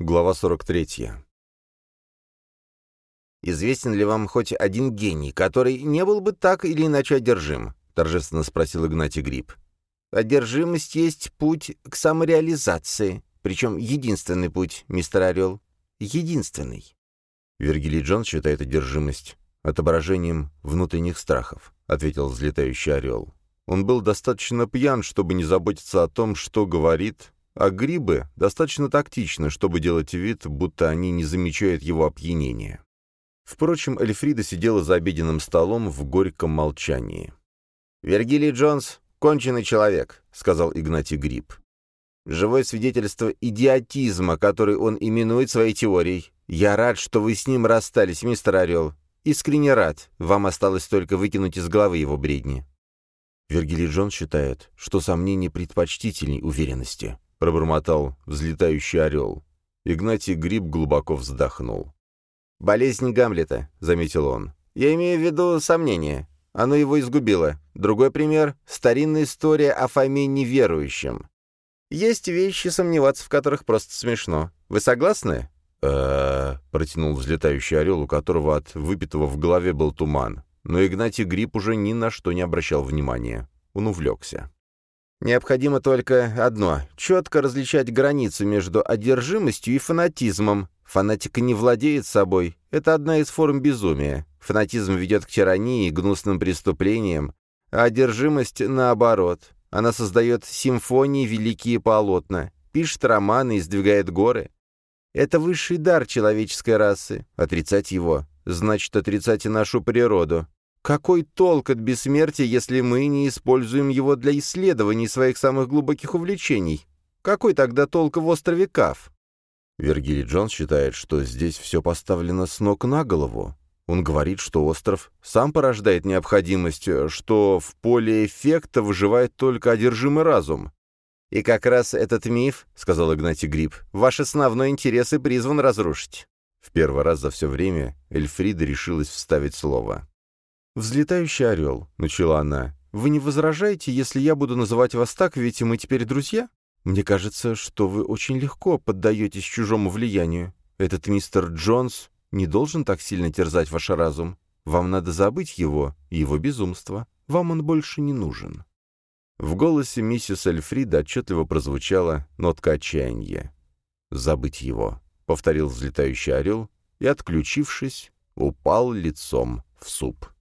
Глава 43. «Известен ли вам хоть один гений, который не был бы так или иначе одержим?» — торжественно спросил Игнатий Гриб. «Одержимость есть путь к самореализации, причем единственный путь, мистер Орел. Единственный». Вергилий Джон считает одержимость отображением внутренних страхов, — ответил взлетающий орел. Он был достаточно пьян, чтобы не заботиться о том, что говорит, а грибы достаточно тактичны, чтобы делать вид, будто они не замечают его опьянения. Впрочем, Эльфрида сидела за обеденным столом в горьком молчании. «Вергилий Джонс — конченый человек», — сказал Игнатий Гриб. «Живое свидетельство идиотизма, который он именует своей теорией. Я рад, что вы с ним расстались, мистер Орел. Искренне рад. Вам осталось только выкинуть из головы его бредни». Вергилий Джонс считает, что сомнение предпочтительней уверенности. — пробормотал взлетающий орел. Игнатий Гриб глубоко вздохнул. «Болезнь Гамлета», — заметил он. «Я имею в виду сомнение. Оно его изгубило. Другой пример — старинная история о Фоме неверующем. Есть вещи, сомневаться в которых просто смешно. Вы согласны?» э протянул взлетающий орел, у которого от выпитого в голове был туман. Но Игнатий Гриб уже ни на что не обращал внимания. Он увлекся. Необходимо только одно — четко различать границу между одержимостью и фанатизмом. Фанатик не владеет собой. Это одна из форм безумия. Фанатизм ведет к тирании и гнусным преступлениям, а одержимость — наоборот. Она создает симфонии, великие полотна, пишет романы и сдвигает горы. Это высший дар человеческой расы. Отрицать его — значит отрицать и нашу природу. Какой толк от бессмертия, если мы не используем его для исследований своих самых глубоких увлечений? Какой тогда толк в острове Кав? Вергилий Джонс считает, что здесь все поставлено с ног на голову. Он говорит, что остров сам порождает необходимость, что в поле эффекта выживает только одержимый разум. «И как раз этот миф, — сказал Игнатий Гриб, — ваш основной интерес и призван разрушить». В первый раз за все время Эльфрида решилась вставить слово. «Взлетающий орел», — начала она, — «вы не возражаете, если я буду называть вас так, ведь мы теперь друзья? Мне кажется, что вы очень легко поддаетесь чужому влиянию. Этот мистер Джонс не должен так сильно терзать ваш разум. Вам надо забыть его и его безумство. Вам он больше не нужен». В голосе миссис Эльфрида отчетливо прозвучала нотка отчаяния. «Забыть его», — повторил взлетающий орел и, отключившись, упал лицом в суп.